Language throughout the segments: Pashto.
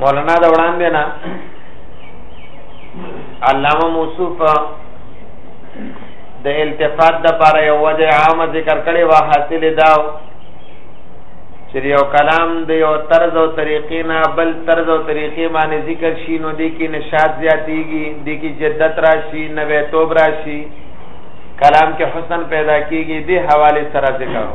مولانا دا وړاندې نه علامه موصوف د التفات د پر یو وجه عام ذکر کړي وا حاصل داو چې یو کلام د یو طرز او طریقې نه بل طرز او طریقې باندې ذکر شي نو د کې نشاط زیاتیږي د کې جدت راشي نوې توب راشي کلام کې حسن پیدا کیږي د حواله سره ذکر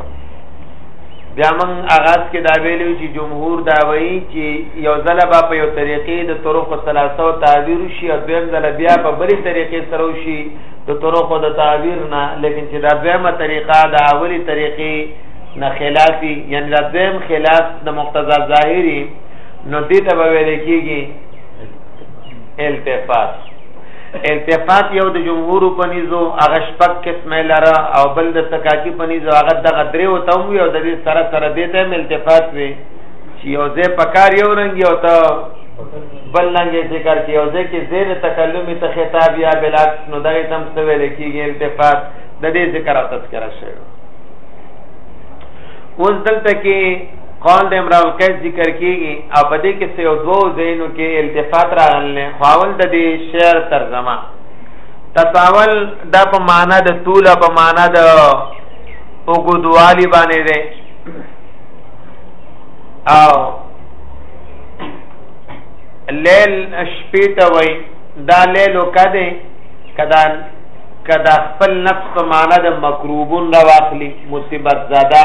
بیا موږ اغاز کې دا ویلو چې جمهور دا وایي چې یو ځله به په یو طریقې د طرق ثلاثه او تعبیر شي او دویم ځله بیا په بلې طریقې سره شي د طرق د تعبیر نه لیکن چې دا دویمه طریقه د اولی طریقې نه خلافي یعنی دا دویم خلاف د مقتضا ظاهری نو دې ته به ویل کېږي التفات التفات یو د جمهور په نيزو هغه شپږ قسمه لره او بل د سکاکی په نيزو هغه دغه درې او تم یو د دې سره سره دې ته التفات وي چې یو ځای پکار یو رنګ یو ته بل رنګ ذکر کې یو ځای کې زیر تکلمي ته خطاب یا بلاد نو دغه تم څه ویل کېږي التفات د دې ذکر او تذکرہ شوی اوس دلته کې قول د امرؤ القیس ذکر کیږي او په دې کې څه یو دوو زینو کې التفات راغلنه خواول د دې شعر ترجمه تطاول دا په معنا د طول په معنا د اوګدوالی باندې ده او لیل شپې ته وای دا لیل کده کدا کدا خپل نفس په معنا د مکروبون را واخلي مصیبت زده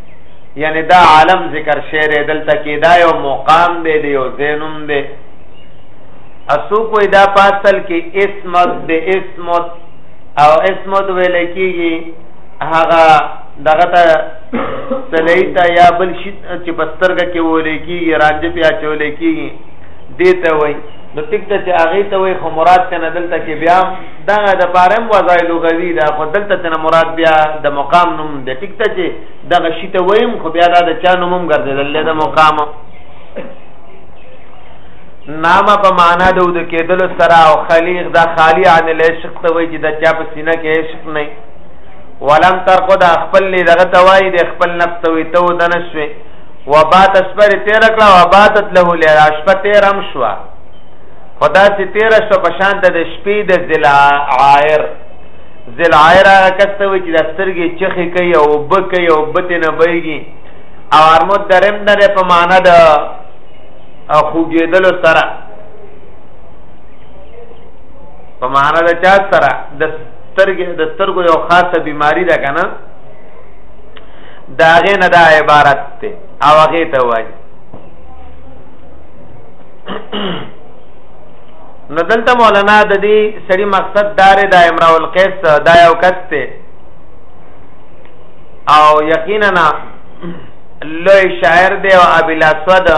یعنی دا عالم ذکر شعر دلته کې دا یو مقام دی دی یو زینوم دی اسو کوئی دا پاسل کې اسمت د اسمت او اسمت ویل کېږي هغه دغه ته سلیتا یا بل شي چې پسترګه کې ویل کېږي راځي په اچول کېږي دته وای نو ټیک ته چې هغه ته وای خو مراد کنه دلته کې بیا دا د پارم وضای لغوی دا خو دلته تنه مراد بیا د مقام نوم د ټیک ته چې د غشی ته ویم خو بیا دا د چا نوم هم ګرځیدل د مقام نامه په معنا د ود کېدل سره او خلیق دا خالی عن العشق ته وای چې د چا په سینه کې عشق نه ولم ترقد خپل دغه توای د خپل نفس ته وي ته ودنشوي وبات اسبر تیر کړه وباتت له لراشپه تیرم شوه خدا چې تیر شو په شان د شپې د ذل عائر ذل عائر هغه کس ته وي چې د سترګې چخې کوي او وب کوي او وب ته نه بهږي او ارمود درم نه په معنا د خوګېدلو سره په معنا د چا سره د سترګې د سترګو یو خاصه بیماری ده کنه داغه نه دا عبارت ته او هغه ته وایي نو دلته مولانا د دې سړي مقصد دار د امرا القیس دا یو کس ته او یقینا لوی شاعر دی او ابل اسود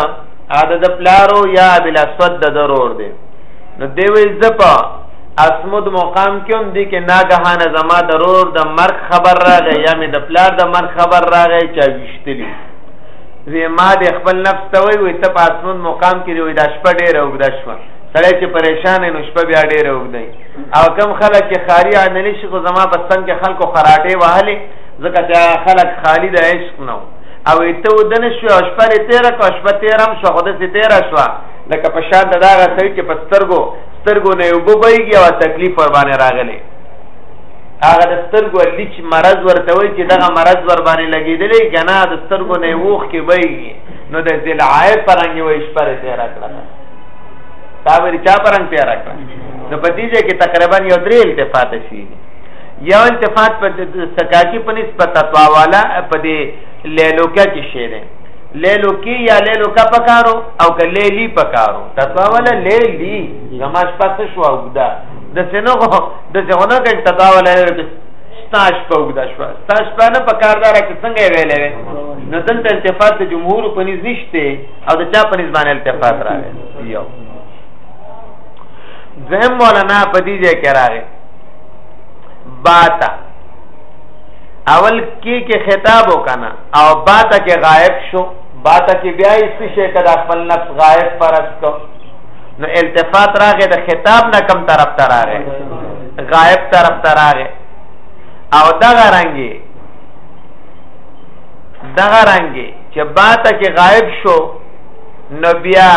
عدد پلارو یا ابل اسود د ضرور دی نو دی وی زپا اسمود مقام کوم دی کې ناګهانه زما ضرور د مرګ خبر راغی یا مې د پلار د مرګ خبر راغی چا وشتلی وی ما د خپل نفس ته وی وی ته په اسمن مقام کې وی دا شپه ډیره وګدا شوه سړی چې پریشان نو شپه بیا ډیره وګدای او کم خلک چې خاري عملی شي خو زما په څنګ کې خلکو خراټه وهلې ځکه چې خلک خالی د عشق نو او ته ودن شو او شپه لري تیر کو شپه تیرم شو خو د سي تیر شو لکه په شان د داغه سړي چې په سترګو سترګو نه وبويږي او تکلیف ور باندې راغلي هغه د سترګو لیچ مرض ورته وي چې دغه مرض ور باندې لګیدلې کنه د سترګو نه ووخ کې وي نو د ذلعای پرنګ وي شپر ته راکړه تا وری چا پرنګ ته راکړه نو په دې کې تقریبا یو درې التفات شي یو التفات په سکاکی په نسبت تطوا والا په دې لیلوکه کې شي نه لیلوکی یا لیلوکا پکارو او که لیلی پکارو تطوا والا لیلی زماش پاتې شو او دا د سينو د ځونه کې تدا ولې ستاش په وګدا شو ستاش په نه په کاردار کې څنګه ویلې وې نو دلته التفات د جمهور په نس نشته او د چا په نس باندې التفات راغی یو زم مولانا په دې ځای کې راغی باتا اول کې کې خطاب وکنا او باتا کې غائب شو باتا کې بیا یې څه شي کړه خپل نفس غائب پرست کو نو التفات راغې د خطاب نه کم طرف ته راغې غائب طرف ته راغې او دغه رنګي دغه رنګي چې باته کې غائب شو نو بیا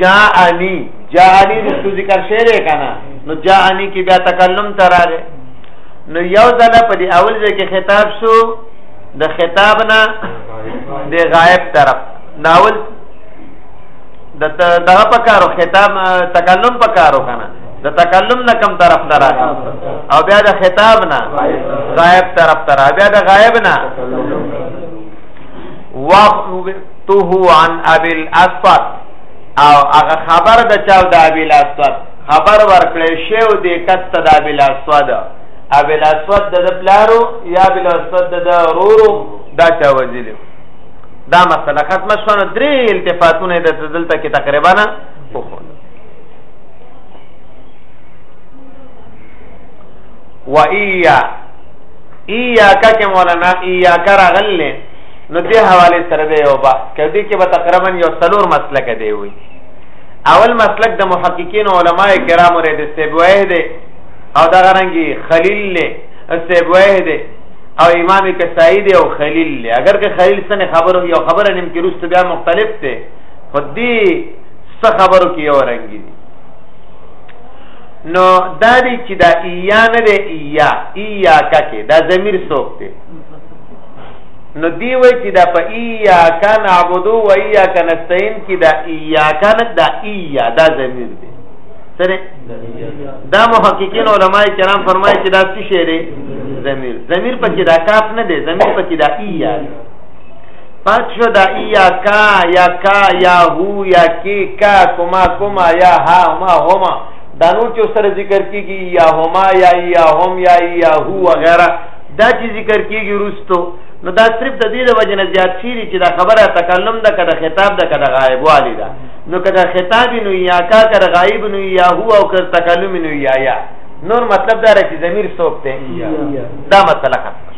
جاءنی جاءنی رسو ذکر شعر کنا نو جاءنی کې بیا تکلم تراله نو یو ځله په دی اول ځای کې خطاب شو د خطاب نه د غائب طرف ناول د دغه په کارو خطاب تکلم په کارو کنه د تکلم نه کم طرف ته راغی او بیا د خطاب نه غائب طرف ته راغی بیا د غائب نه وقته عن ابي الاسود او هغه خبر د چاو د ابي الاسود خبر ورکړې شو د کته د ابي الاسود ابي الاسود د پلارو یا ابي الاسود د رورو دا چا وزیلو دا مسله ختمه شوه نو درې التفاتونه د دلته کې تقریبا وخوند و ایا ایاک کې مولانا ایاک راغلې نو دې حواله سره دی او با کدی کې به تقریبا یو څلور مسلک دی وي اول مسلک د محققین علما کرامو رې د سیبوه دی او دا غرانګي خلیل له سیبوه دی او امام کسائی دی او خلیل دی اگر که خلیل سن خبرو یو خبره نیم کې روست بیا مختلف دی خو دی څه خبرو کې یو رنګ دی نو دا دی چې دا ایا نه دی ایا ایا ککه دا ضمیر څوک دی نو دی وای چې دا په ایا کان عبدو و ایا کان استعين کې دا ایا کان دا ایا دا ضمیر دی سره دا محققین علما کرام فرمایي چې دا څه شی دی ضمیر ضمیر پکې دا کاف نه دی ضمیر پکې دا ای یا پات شو دا ای یا کا یا کا یا هو یا کی کا کما کما یا ها ما هما دا نور چې سره ذکر کیږي یا هما یا یا هم یا یا هو وغیرہ دا چې ذکر کیږي رستو نو دا صرف د دې د وجنه زیات شي چې دا خبره تکلم ده کده خطاب ده کده غایب والی ده نو کدا خطاب نو یا کا کر غایب نو یا هو او کر تکلم نو یا یا نور مطلب دا رچی ضمیر سوک ته دا مسله ختم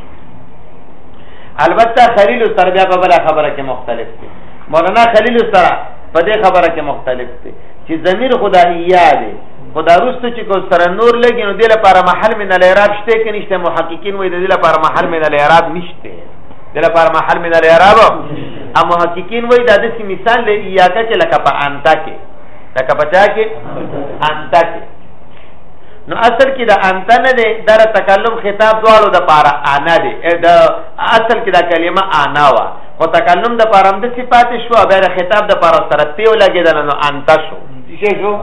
البته خلیل سره بیا په بل خبره کې مختلف دي مولانا خلیل سره په دې خبره کې مختلف دي چې ضمیر خداییا دی خدا رستو چې کو سره نور لګي نو د لپاره محل من الاعراب شته کې نشته محققین وایي د لپاره محل من الاعراب نشته دله پر محل من الاعراب ا محققین وای دا د مثال له یاکه کې لکه په انتا کې لکه په چا کې انتا کې نو اصل کې دا انتا نه دی دا تکلم خطاب دواړو د پاره انا دی دا اصل کې دا کلمه انا وا خو تکلم د پاره هم د صفات شو بیر خطاب د پاره سره پیو لګیدل نو انتا شو شي شو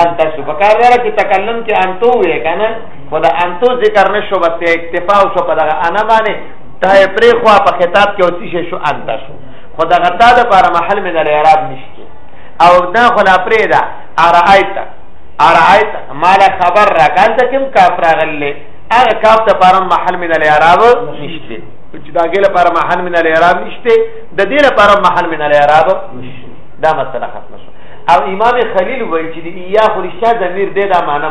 انتا شو په کار دره کې تکلم کې انتو وې کنه خو دا انتو ذکر نشو بس اکتفا شو په دغه انا باندې تا یې پرې خوا په خطاب کې اوسې شي شو انت شو خو دا غتا د پر محل من الاعراب نشته او دا خو لا پرې دا ارایت ارایت مال خبر را کال ته کوم کاف راغلې هغه کاف ته پر محل من الاعراب نشته چې دا ګله پر محل من الاعراب نشته د دې لپاره محل من الاعراب دا مسله ختمه شو او امام خلیل وایي چې د یا خو رشتہ ضمیر دې دا معنی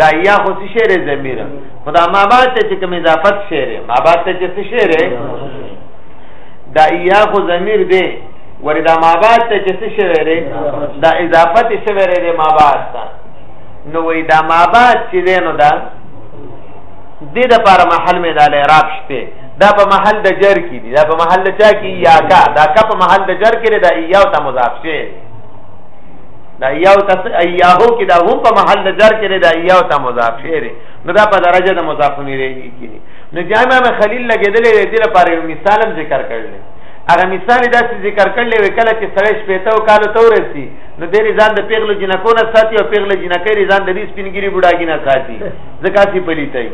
دا یا خو څه شی ضمیر خدا ما بعد ته چې کوم اضافت شعر ما بعد ته چې څه شعر دا یا خو ضمیر دی وردا ما بعد ته چې څه شعر دا اضافت شعر دی ما بعد ته نو وې دا ما بعد چې دی نو دا د دې لپاره محل مې دا اعراب شته دا په محل د جر کې دي دا په محل د چا کې یا کا دا کا په محل د جر کې دا یا او ته مضاف شي دا یا او ته ایاهو کې دا هم په محل د جر کې دا یا او ته مضاف شي نو دا په درجه د مضاف الیه کې دي نو چې امام خلیل لګیدلې دې لپاره یو مثال هم ذکر کړل هغه مثال دا چې ذکر کړل وی کله چې سړی شپېته او کال ته ورسی نو دې ځان د پیغلو جنکو نه ساتي او پیغلو جنکې ځان د دې سپینګری بډاګی نه ساتي ځکه چې پلیتای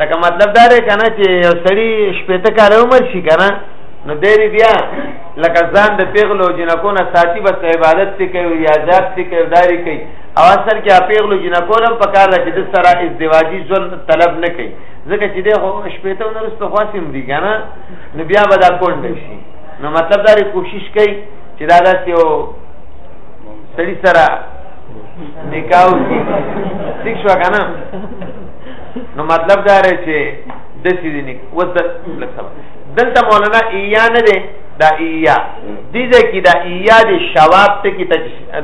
لکه مطلب دا دی کنه چې یو سړی شپېته کال عمر شي کنه نو دې بیا لکه ځان د پیغلو جنکو نه ساتي بس عبادت تی کوي یا ذات تی کوي داری کوي او اصل کې پیغلو جنکو لم پکار ده چې د سره ازدواجی ژوند طلب نه کوي ځکه چې د شپې ته ورسته خاصم دي کنه نو بیا به دا کول نه شي نو مطلب دا کوشش کوي چې دا داسې یو سړی سره نکاح وکړي ٹھیک شو کنه نو مطلب دا رې چې د سې دي نه وځه لکه دلته مولانا ایا نه ده دا ایا دې ځکه دا ایا د شواب ته کې ته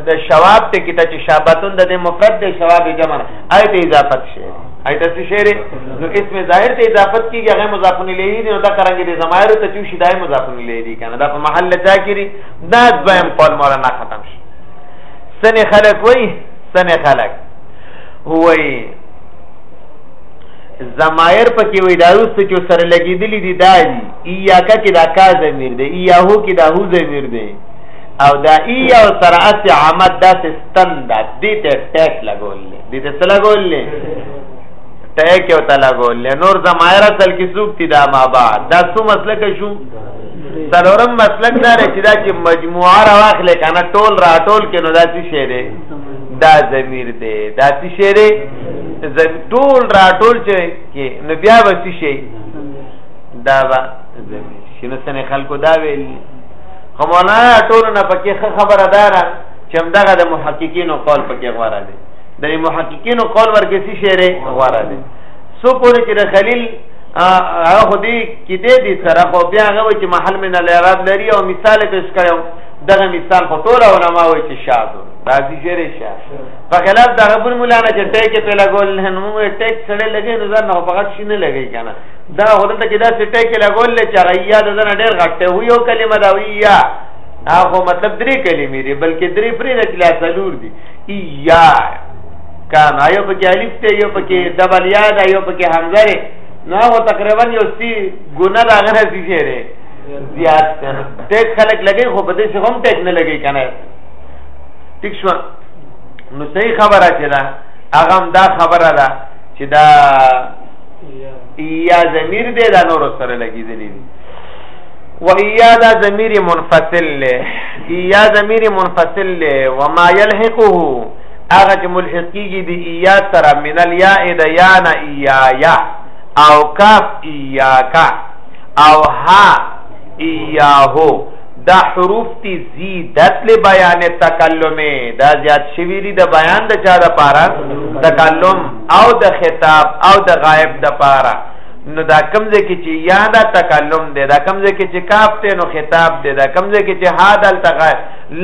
د شواب ته کې ته چې شابتون د مفرد د شواب جمع آیت اضافت شي آیت څه شي نو اسم ظاهر ته اضافت کیږي هغه مضاف الیه دی نو دا کرانګي د زمایر ته چې شي دای مضاف الیه دی کنه دا په محل ځای کې دا دویم قول مولانا ختم شي سنه خلق وای سنه خلق وای زمایر پکې وې دا اوس چې سره لګېدلې دي دا دي ایاکا کې دا کا ضمیر دی ایاهو کې دا هو ضمیر دی او دا ایا او سره اس عامت دا ستن دا دې ته ټیک لګولې دې ته څه لګولې ټیک او ته لګولې نور زمایر اصل کې سوق دي دا ما بعد دا څو مسله کې شو سلورم مسلک دا رچی دا چې مجموعه را واخلې کنه ټول را ټول کې نو دا څه شی دی دا ضمیر دی دا څه شی دی ټول را ټول چې کې نو بیا به څه شي دا به زمي شنو سنې خلکو دا ویل خو مولانا ټول نه پکې خبره دارا چې همدغه د محققینو قول پکې غواره دي د محققینو قول ورکې څه شعر غواره دي سو پورې چې د خلیل هغه دې کې دې دي سره خو بیا هغه چې محل من الاعراب لري او مثال پیش کړو دغه مثال خو ټول علما وایي چې شاذ راځي شعر شاذ په خلاف د غبن مولا نه چې ټیک په لګول نه نو موږ ټیک سره لګې نو ځان نه بغت شي نه لګې کنه دا هغه ته چې دا ټیک لګول لې چې ریا د ځان ډېر غټه هو یو کلمه دا ویا هغه مطلب درې کلمې دي بلکې درې پرې نه چلا څلور دي یا کان یو پکې الف ته یو پکې دبل یا دا یو پکې حمزه لري نو هغه تقریبا یو سی ګونه دا غره دي شهره زیات ټیک خلک لګې خو په دې څه هم ټیک نه لګې کنه ټیک شو نو صحیح خبره چې دا هغه هم دا خبره ده چې دا یا ضمیر دی دا نور سره لګیدلی دی و ایا دا ضمیر منفصل له ایا ضمیر منفصل له و ما یلحقه هغه چې ملحقیږي دی ایا سره من الیا د یا نه ایا یا او کاف ایا کا او ها ایا هو دا حروف تی زیدت له بیان تکلم دا زیات شوی دی د بیان د چا د پاره تکلم او د خطاب او د غائب د پاره نو دا کمزه کې چې یا دا تکلم دی دا کمزه کې چې کاف ته نو خطاب دی دا کمزه کې چې ها دل تغا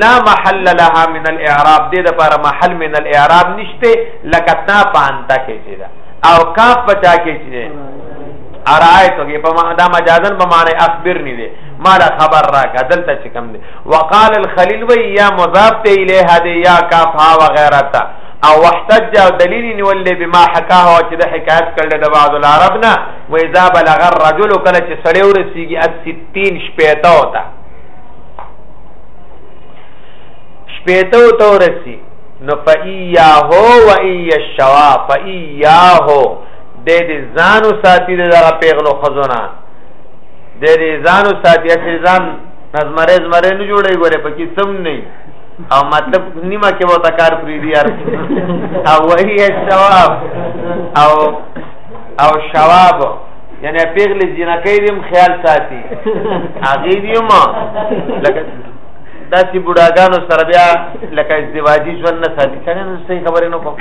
لا محل لها من الاعراب دی د لپاره محل من الاعراب نشته لکه تا پانتا کې چې دا او کاف بچا کې چې ارایتو کې په دا مجازن په معنی اخبرنی دی ما له خبر را کدلته چې کم دی وقال الخليل وی یا مضاف ته الیه دی یا کاف ها وغیرہ تا او واحتج او دلیل نیول بما حکاه او چې د حکایت کړل د بعض العرب نه و اذا بلغ الرجل کله چې سړی ورسیږي 60 شپېته وتا شپېته وتا ورسی نو فایاه و ای الشوا فایاه د دې ځانو ساتي د پیغلو خزونه د ریزانو ساتي چې ریزان نظمره زمره نه جوړي ګوره پکې سم نه او مطلب نیمه کې وو تکار پری دی یار او وهي شواب او او شواب یعنی پیغلی جنکی دیم خیال ساتي هغه دیم لکه داسې بوډاګانو سره بیا لکه ازدواجی ژوند نه ساتي څنګه نو صحیح خبرې نو کوم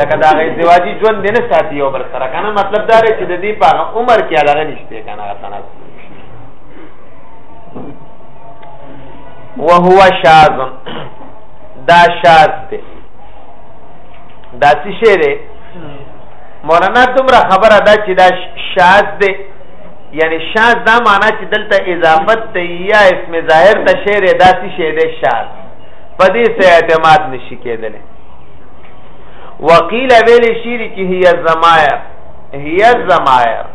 لکه دا ازدواجی ژوند نه ساتي یو بل سره کنه مطلب دا دی چې د دې په عمر کې علاقه نشته دې کنه غسنات وهو شاذ دا شاذ دی دا څه شی دی مولانا دومره خبره ده چې دا شاذ دی یعنی شاذ دا معنا چې دلته اضافت ته یا اسم ظاهر ته شعر دا څه شی دی شاذ په دې سه اعتماد نشي کېدل وقیل ویل شي چې هي زمایر هي زمایر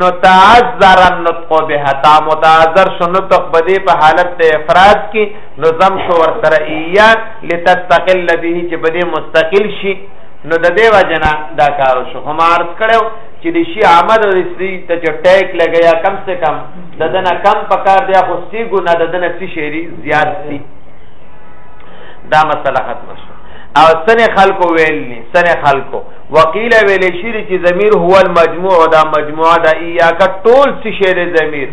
نو تعذر النطق بها تا متعذر شو نطق بدی په حالت د افراد کې نو زم شو ور سره ایا لتستقل به چې بدی مستقل شي نو د دې وجنا دا کار شو هم عرض کړو چې د شی آمد او سری ته چې ټیک لګیا کم سے کم د دنه کم پکار دی خو سی ګنا د دنه سی شری زیات سی دا مسله ختم شو او سن خلکو ویل نه سن خلکو وقیل ویل شری چې ضمیر هو المجموع دا مجموعه دا ایاک ټول څه شعر ضمیر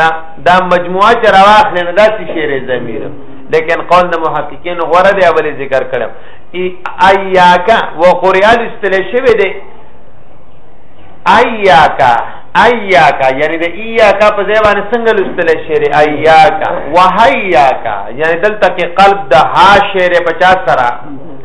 دا دا مجموعه چې راوخل نه دا څه شعر ضمیر لیکن قول د محققین غوړه دی اولی ذکر کړم ایاک و قرئال استل شوی دی ایاک ایاک یعنی د ایاک په ځای باندې څنګه لستل شعر ایاک وهیاک یعنی دلته کې قلب د ها شعر 50 سره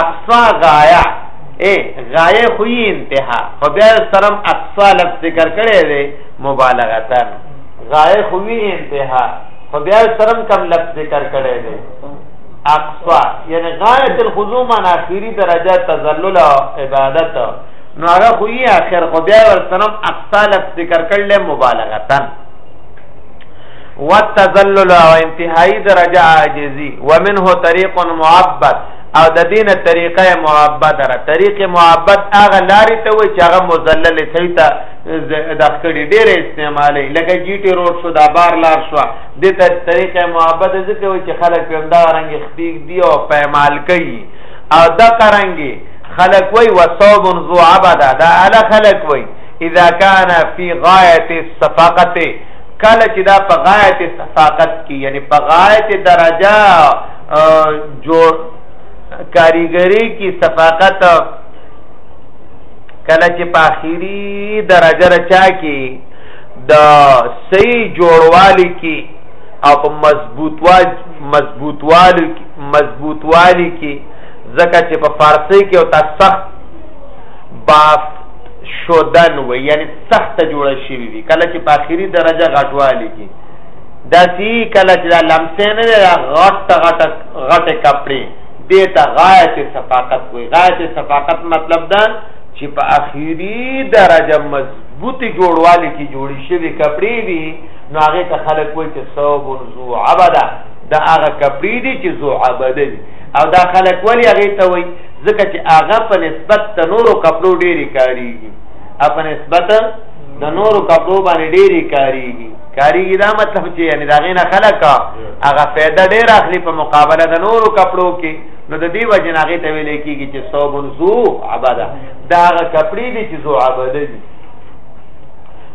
اقصا غایه اے غایه خو یې انتها خو بیا سلام اقصا لفظ ذکر کړی دی مبالغه تر غایه خو یې انتها خو بیا سلام کم لفظ ذکر کړی دی اقصا یعنی غایه الخضوع من اخیری درجه تذلل او عبادت نو هغه خو یې اخر خو بیا سلام اقصا لفظ ذکر کړل مبالغه تر والتذلل او انتهایی درجه عاجزی ومنه طریق معبد او د دین طریقه معبد را طریق معبد هغه لارې ته وي چې هغه مذلل شي ته د خکړې ډېر استعمالي لکه جی ټی روډ شو دا بار لار شو د طریقه معبد ځکه وي چې خلک په همدا رنګ خپیګ دی او پېمال کوي او دا قرانګي خلک وي وصوب ذو عبدا دا اله خلک وي اذا كان في غايه الصفقه کله چې دا په غایت صفاقت کې یعنی په غایت درجه جوړ کاریګری کې صفاقت کله چې په اخیری درجه رچا کې د صحیح جوړوالی کې او په مضبوطوال مضبوطوالی مضبوطوالی کې ځکه چې په فارسی کې او تا سخت باف شدن وي یعنی سخت جوړ شوی وي کله چې په اخیری درجه غټوالی کې دا سی کله چې لمسه نه غټ غټ غټ کپڑے دې ته غایت صفاقت وي غایت صفاقت مطلب دا چې په اخیری درجه مضبوطی جوړوالی کې جوړی شوی کپڑے وي نو هغه ته خلک وایي چې صوب ذو عبدا دا هغه کپڑے دي چې ذو عبدا دي او دا خلک ولی هغه ته وایي ځکه چې هغه په نسبت ته نورو کپړو ډېری کاریږي په نسبت د نورو کپړو باندې ډېری کاریږي کاریږي دا مطلب چې یعنی دا غینه خلک هغه فایده ډېر اخلي په مقابله د نورو کپړو کې نو د دې وجه نه غي ته ویل کېږي چې صوب زو عباده دا هغه کپړې دي چې زو عباده دي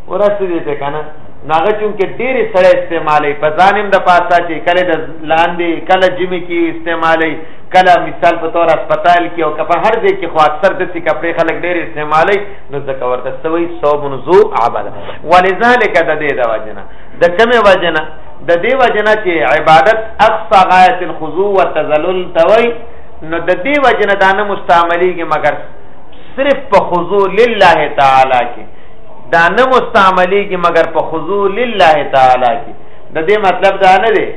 ورسې دې ته کنه ناغه چون کې ډېر سړی استعمالي په ځانم د پاسا چې کله د لاندې کله جمی کې استعمالي کله مثال په تور هسپتال کې او کپه هر ځای کې خو اکثر د څه کپڑے خلک ډېر استعمالي نو ځکه ورته سوي صوب نزو عبد ولذالک د دې د وجنه د کومه وجنه د دې وجنه چې عبادت اقصى غایت الخضوع والتذلل توي نو د دې وجنه دا نه مستعمليږي مګر صرف په خضوع لله تعالی کې دا نه مستعمليږي مګر په خضوع لله تعالی کې د دې مطلب دا نه دی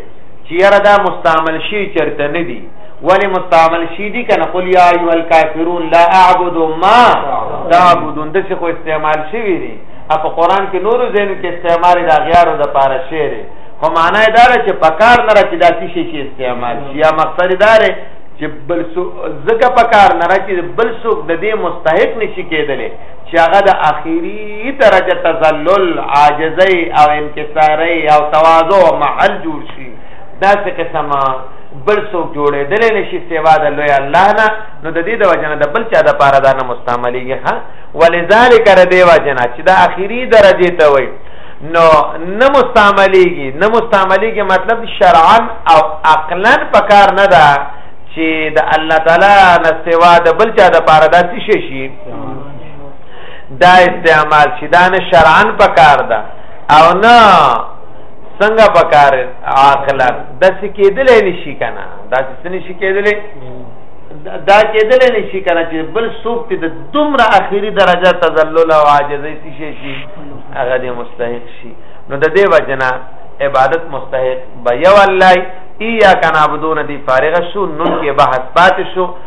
چې یاره دا مستعمل شي چرته نه دي ولی مستعمل شي دي کنه قل یا ایها الکافرون لا اعبد ما تعبدون د څه خو استعمال شي دي په قران کې نورو ځینو کې استعمال د اغیارو د پاره شعر خو معنا یې دا چې پکار نه راځي دا څه شي استعمال شي یا مقصد دا دی چې بل څه زګه پکار نه راځي بل څه د دې مستحق نشي کېدلی چې هغه د اخیری درجه تذلل عاجزی او انکساری او تواضع محل جوړ شي دا څه قسمه بل څوک جوړې دلې نشي سیوا د لوی الله نه نو د دې د وجنه د بل چا د پاره دا نه مستعملېږي ها ولذالک ر دې وجنه چې دا اخیری درجه ته وای نو نه مستعملېږي نه مستعملېږي مطلب شرعا او عقلا پکار نه ده چې د الله تعالی نه سیوا د بل چا د پاره دا څه شي دا استعمال چې دا نه شرعاً پکار ده او نه څنګه پکار عاقلا د څه کېدل نشي کنه دا څه نشي کېدل دا کېدل نشي کنه چې بل څوک ته د دومره اخیری درجه تذلل او عاجزۍ شي شي هغه دې مستحق شي نو د دې وجنا عبادت مستحق به یو الله ایا کنا عبدون دی فارغ شو نن کې بحث پات شو